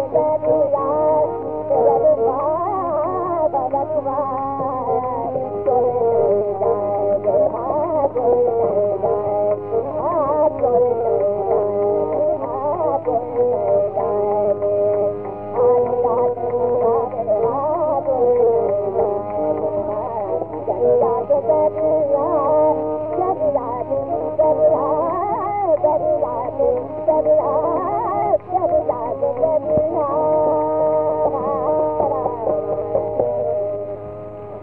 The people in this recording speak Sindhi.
Oh, बल